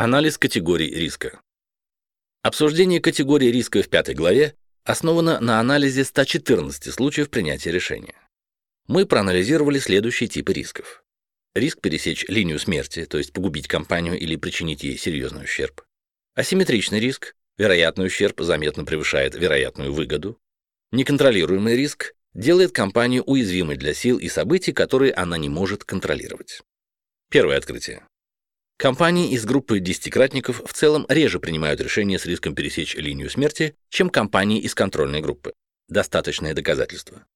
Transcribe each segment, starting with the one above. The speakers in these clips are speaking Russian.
Анализ категорий риска. Обсуждение категорий риска в пятой главе основано на анализе 114 случаев принятия решения. Мы проанализировали следующие типы рисков. Риск пересечь линию смерти, то есть погубить компанию или причинить ей серьезный ущерб. Асимметричный риск, вероятный ущерб заметно превышает вероятную выгоду. Неконтролируемый риск делает компанию уязвимой для сил и событий, которые она не может контролировать. Первое открытие. Компании из группы десятикратников в целом реже принимают решения с риском пересечь линию смерти, чем компании из контрольной группы. Достаточное доказательство.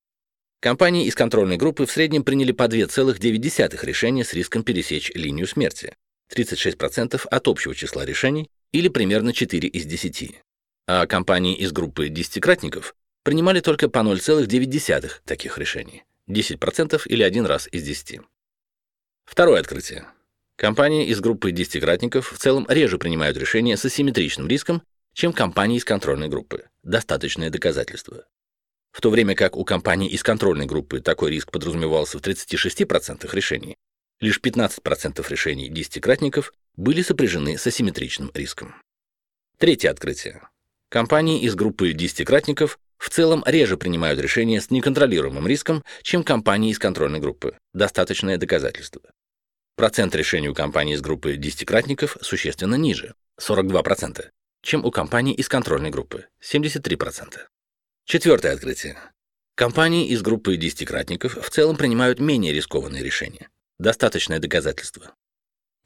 Компании из контрольной группы в среднем приняли по 2,9 решения с риском пересечь линию смерти, 36% от общего числа решений или примерно 4 из 10. А компании из группы десятикратников принимали только по 0,9 таких решений, 10% или один раз из 10. Второе открытие. Компании из группы десятикратников в целом реже принимают решения с асимметричным риском, чем компании из контрольной группы. Достаточное доказательство. В то время как у компаний из контрольной группы такой риск подразумевался в 36% решений, лишь 15% решений десятикратников были сопряжены с асимметричным риском. Третье открытие. Компании из группы десятикратников в целом реже принимают решения с неконтролируемым риском, чем компании из контрольной группы. Достаточное доказательство. Процент решений у компаний из группы десятикратников существенно ниже – 42%, чем у компаний из контрольной группы – 73%. Четвертое открытие. Компании из группы десятикратников в целом принимают менее рискованные решения. Достаточное доказательство.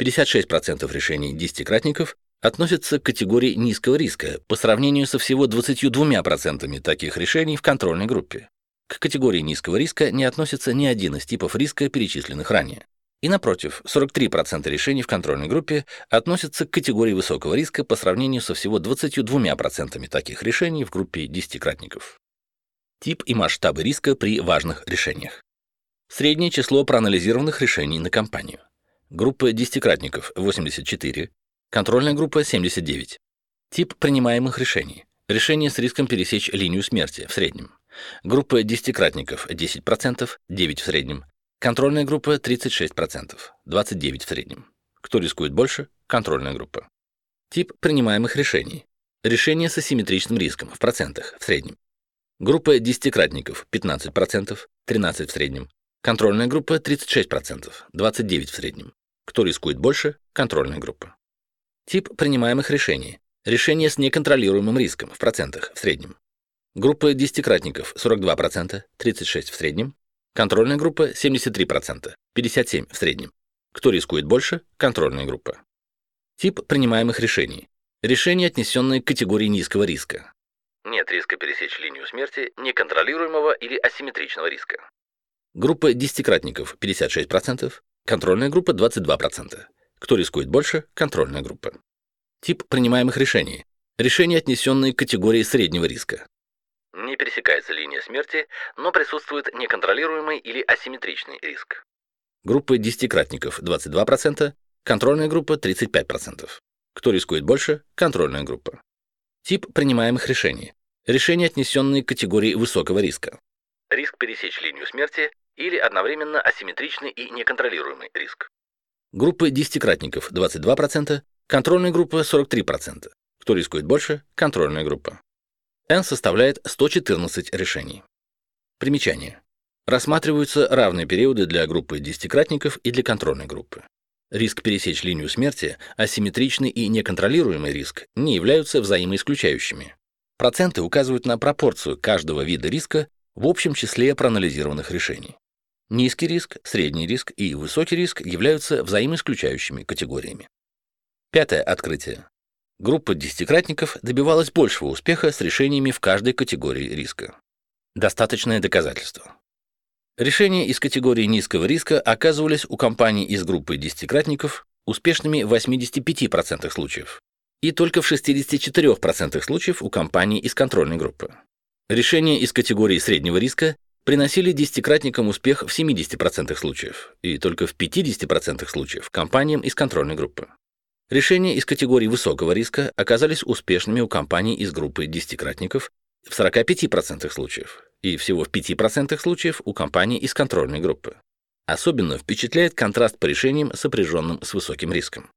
56% решений десятикратников относятся к категории низкого риска по сравнению со всего 22% таких решений в контрольной группе. К категории низкого риска не относится ни один из типов риска, перечисленных ранее. И напротив, 43% решений в контрольной группе относятся к категории высокого риска по сравнению со всего 22% таких решений в группе десятикратников. Тип и масштабы риска при важных решениях. Среднее число проанализированных решений на компанию. Группа десятикратников 84, контрольная группа 79. Тип принимаемых решений. Решение с риском пересечь линию смерти в среднем. Группа десятикратников 10%, 9 в среднем. Контрольная группа 36%, 29 в среднем. Кто рискует больше? Контрольная группа. Тип принимаемых решений. Решения с асимметричным риском в процентах в среднем. Группа десятикратников 15%, 13 в среднем. Контрольная группа 36%, 29 в среднем. Кто рискует больше? Контрольная группа. Тип принимаемых решений. Решения с неконтролируемым риском в процентах в среднем. Группа десятикратников 42%, 36 в среднем. Контрольная группа 73%, 57 в среднем. Кто рискует больше? Контрольная группа. Тип принимаемых решений. Решения, отнесенные к категории низкого риска. Нет риска пересечь линию смерти, неконтролируемого или асимметричного риска. Группа десятикратников 56%, контрольная группа 22%. Кто рискует больше? Контрольная группа. Тип принимаемых решений. Решения, отнесенные к категории среднего риска. Не пересекается линия смерти, но присутствует неконтролируемый или асимметричный риск. Группа десятикратников 22%, контрольная группа 35%. Кто рискует больше? Контрольная группа. Тип принимаемых решений. Решения, отнесенные к категории высокого риска. Риск пересечь линию смерти или одновременно асимметричный и неконтролируемый риск. Группа десятикратников 22%, контрольная группа 43%. Кто рискует больше? Контрольная группа. N составляет 114 решений. Примечание. Рассматриваются равные периоды для группы десятикратников и для контрольной группы. Риск пересечь линию смерти, асимметричный и неконтролируемый риск не являются взаимоисключающими. Проценты указывают на пропорцию каждого вида риска в общем числе проанализированных решений. Низкий риск, средний риск и высокий риск являются взаимоисключающими категориями. Пятое открытие. Группа десятикратников добивалась большего успеха с решениями в каждой категории риска. Достаточное доказательство. Решения из категории низкого риска оказывались у компаний из группы десятикратников успешными в 85% случаев и только в 64% случаев у компаний из контрольной группы. Решения из категории среднего риска приносили десятикратникам успех в 70% случаев и только в 50% случаев компаниям из контрольной группы. Решения из категории высокого риска оказались успешными у компаний из группы десятикратников в 45% случаев и всего в 5% случаев у компаний из контрольной группы. Особенно впечатляет контраст по решениям, сопряженным с высоким риском.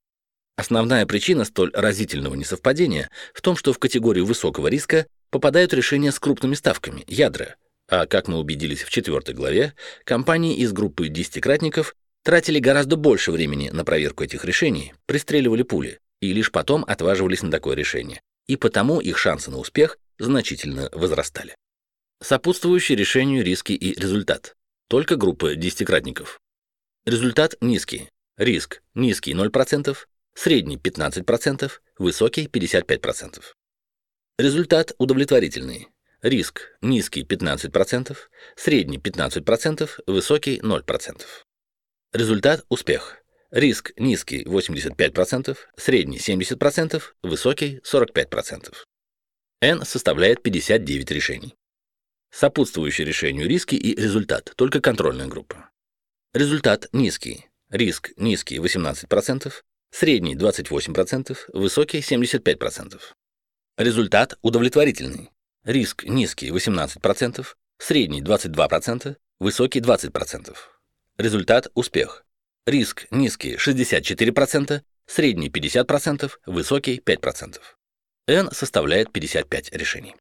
Основная причина столь разительного несовпадения в том, что в категорию высокого риска попадают решения с крупными ставками, ядра, а, как мы убедились в четвертой главе, компании из группы десятикратников тратили гораздо больше времени на проверку этих решений, пристреливали пули и лишь потом отваживались на такое решение, и потому их шансы на успех значительно возрастали. Сопутствующие решению риски и результат. Только группа десятикратников. Результат низкий. Риск низкий 0%, средний 15%, высокий 55%. Результат удовлетворительный. Риск низкий 15%, средний 15%, высокий 0%. Результат успех. Риск низкий 85%, средний 70%, высокий 45%. N составляет 59 решений. Сопутствующие решению риски и результат, только контрольная группа. Результат низкий. Риск низкий 18%, средний 28%, высокий 75%. Результат удовлетворительный. Риск низкий 18%, средний 22%, высокий 20%. Результат успех. Риск низкий 64%, средний 50%, высокий 5%. N составляет 55 решений.